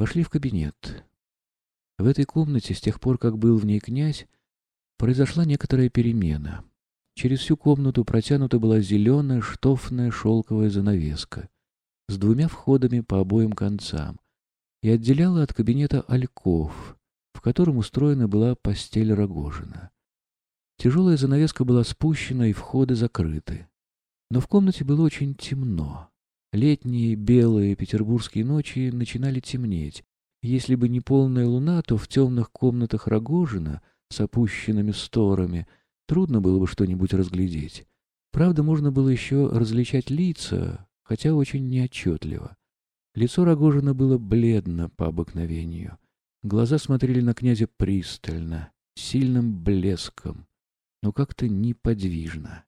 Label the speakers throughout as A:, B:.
A: Вошли в кабинет. В этой комнате, с тех пор, как был в ней князь, произошла некоторая перемена. Через всю комнату протянута была зеленая штофная шелковая занавеска с двумя входами по обоим концам и отделяла от кабинета альков, в котором устроена была постель Рогожина. Тяжелая занавеска была спущена и входы закрыты. Но в комнате было очень темно. Летние белые петербургские ночи начинали темнеть. Если бы не полная луна, то в темных комнатах Рогожина с опущенными сторами трудно было бы что-нибудь разглядеть. Правда, можно было еще различать лица, хотя очень неотчетливо. Лицо Рогожина было бледно по обыкновению. Глаза смотрели на князя пристально, сильным блеском, но как-то неподвижно.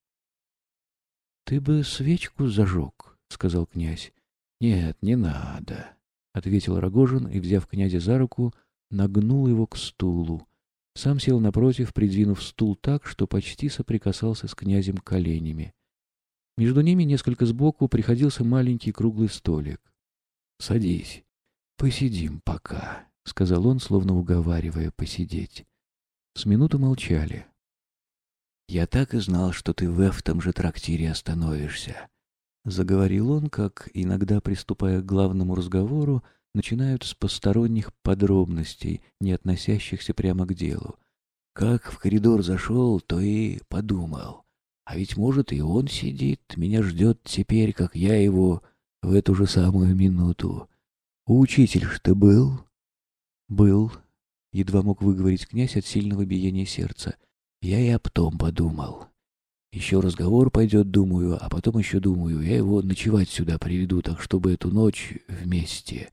A: — Ты бы свечку зажег, — сказал князь. — Нет, не надо, — ответил Рогожин и, взяв князя за руку, нагнул его к стулу. Сам сел напротив, придвинув стул так, что почти соприкасался с князем коленями. Между ними несколько сбоку приходился маленький круглый столик. — Садись, посидим пока, — сказал он, словно уговаривая посидеть. С минуту молчали. «Я так и знал, что ты в этом же трактире остановишься», — заговорил он, как, иногда приступая к главному разговору, начинают с посторонних подробностей, не относящихся прямо к делу. Как в коридор зашел, то и подумал. А ведь, может, и он сидит, меня ждет теперь, как я его в эту же самую минуту. Учитель ж ты был? Был. Едва мог выговорить князь от сильного биения сердца. Я и об том подумал. Еще разговор пойдет, думаю, а потом еще думаю, я его ночевать сюда приведу, так чтобы эту ночь вместе.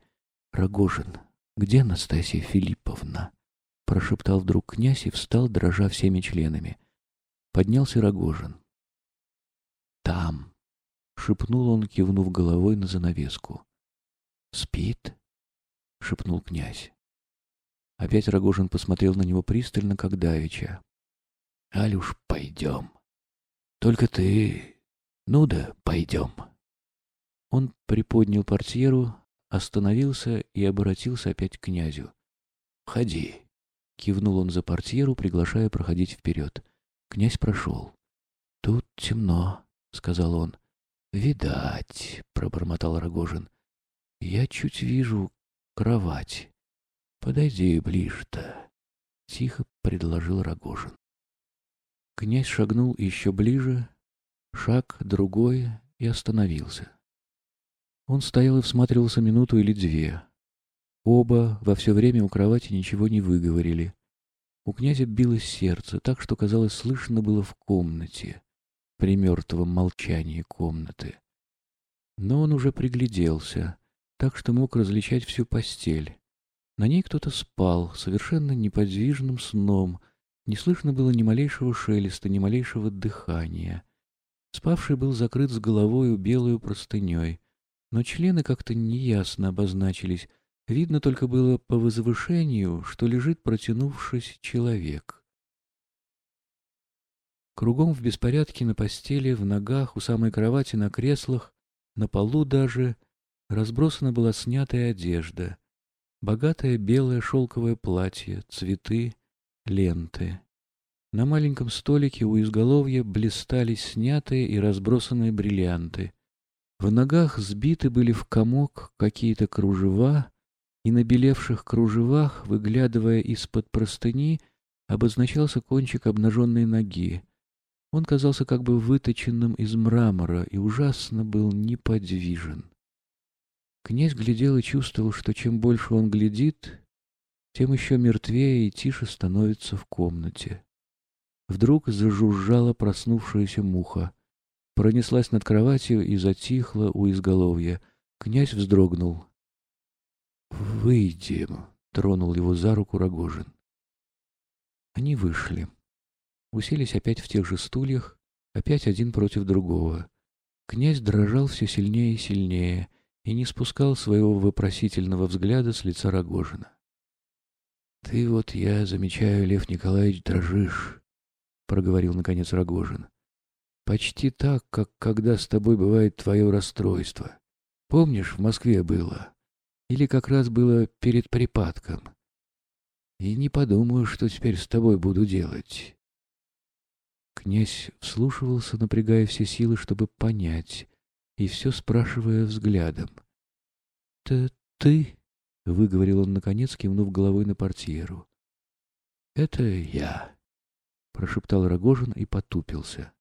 A: Рогожин, где Настасья Филипповна? Прошептал вдруг князь и встал, дрожа всеми членами. Поднялся Рогожин. Там, шепнул он, кивнув головой на занавеску. Спит? шепнул князь. Опять Рогожин посмотрел на него пристально, как давеча. Алюш, пойдем. Только ты... Ну да, пойдем. Он приподнял портьеру, остановился и обратился опять к князю. «Входи!» — кивнул он за портьеру, приглашая проходить вперед. Князь прошел. «Тут темно», — сказал он. «Видать», — пробормотал Рогожин. «Я чуть вижу кровать. Подойди ближе-то», — тихо предложил Рогожин. Князь шагнул еще ближе, шаг, другой, и остановился. Он стоял и всматривался минуту или две. Оба во все время у кровати ничего не выговорили. У князя билось сердце, так что, казалось, слышно было в комнате, при мертвом молчании комнаты. Но он уже пригляделся, так что мог различать всю постель. На ней кто-то спал, совершенно неподвижным сном, не слышно было ни малейшего шелеста, ни малейшего дыхания. Спавший был закрыт с головою белую простыней, но члены как-то неясно обозначились. Видно только было по возвышению, что лежит, протянувшись, человек. Кругом в беспорядке на постели, в ногах, у самой кровати, на креслах, на полу даже, разбросана была снятая одежда, богатое белое шелковое платье, цветы, ленты. На маленьком столике у изголовья блистали снятые и разбросанные бриллианты. В ногах сбиты были в комок какие-то кружева, и на белевших кружевах, выглядывая из-под простыни, обозначался кончик обнаженной ноги. Он казался как бы выточенным из мрамора и ужасно был неподвижен. Князь глядел и чувствовал, что чем больше он глядит, тем еще мертвее и тише становится в комнате. Вдруг зажужжала проснувшаяся муха. Пронеслась над кроватью и затихла у изголовья. Князь вздрогнул. «Выйдем», — тронул его за руку Рогожин. Они вышли. Уселись опять в тех же стульях, опять один против другого. Князь дрожал все сильнее и сильнее и не спускал своего вопросительного взгляда с лица Рогожина. «Ты вот, я замечаю, Лев Николаевич, дрожишь», — проговорил, наконец, Рогожин. «Почти так, как когда с тобой бывает твое расстройство. Помнишь, в Москве было? Или как раз было перед припадком. И не подумаю, что теперь с тобой буду делать. Князь вслушивался, напрягая все силы, чтобы понять, и все спрашивая взглядом. «Это ты?» — выговорил он, наконец, кивнув головой на портьеру. «Это я», — прошептал Рогожин и потупился.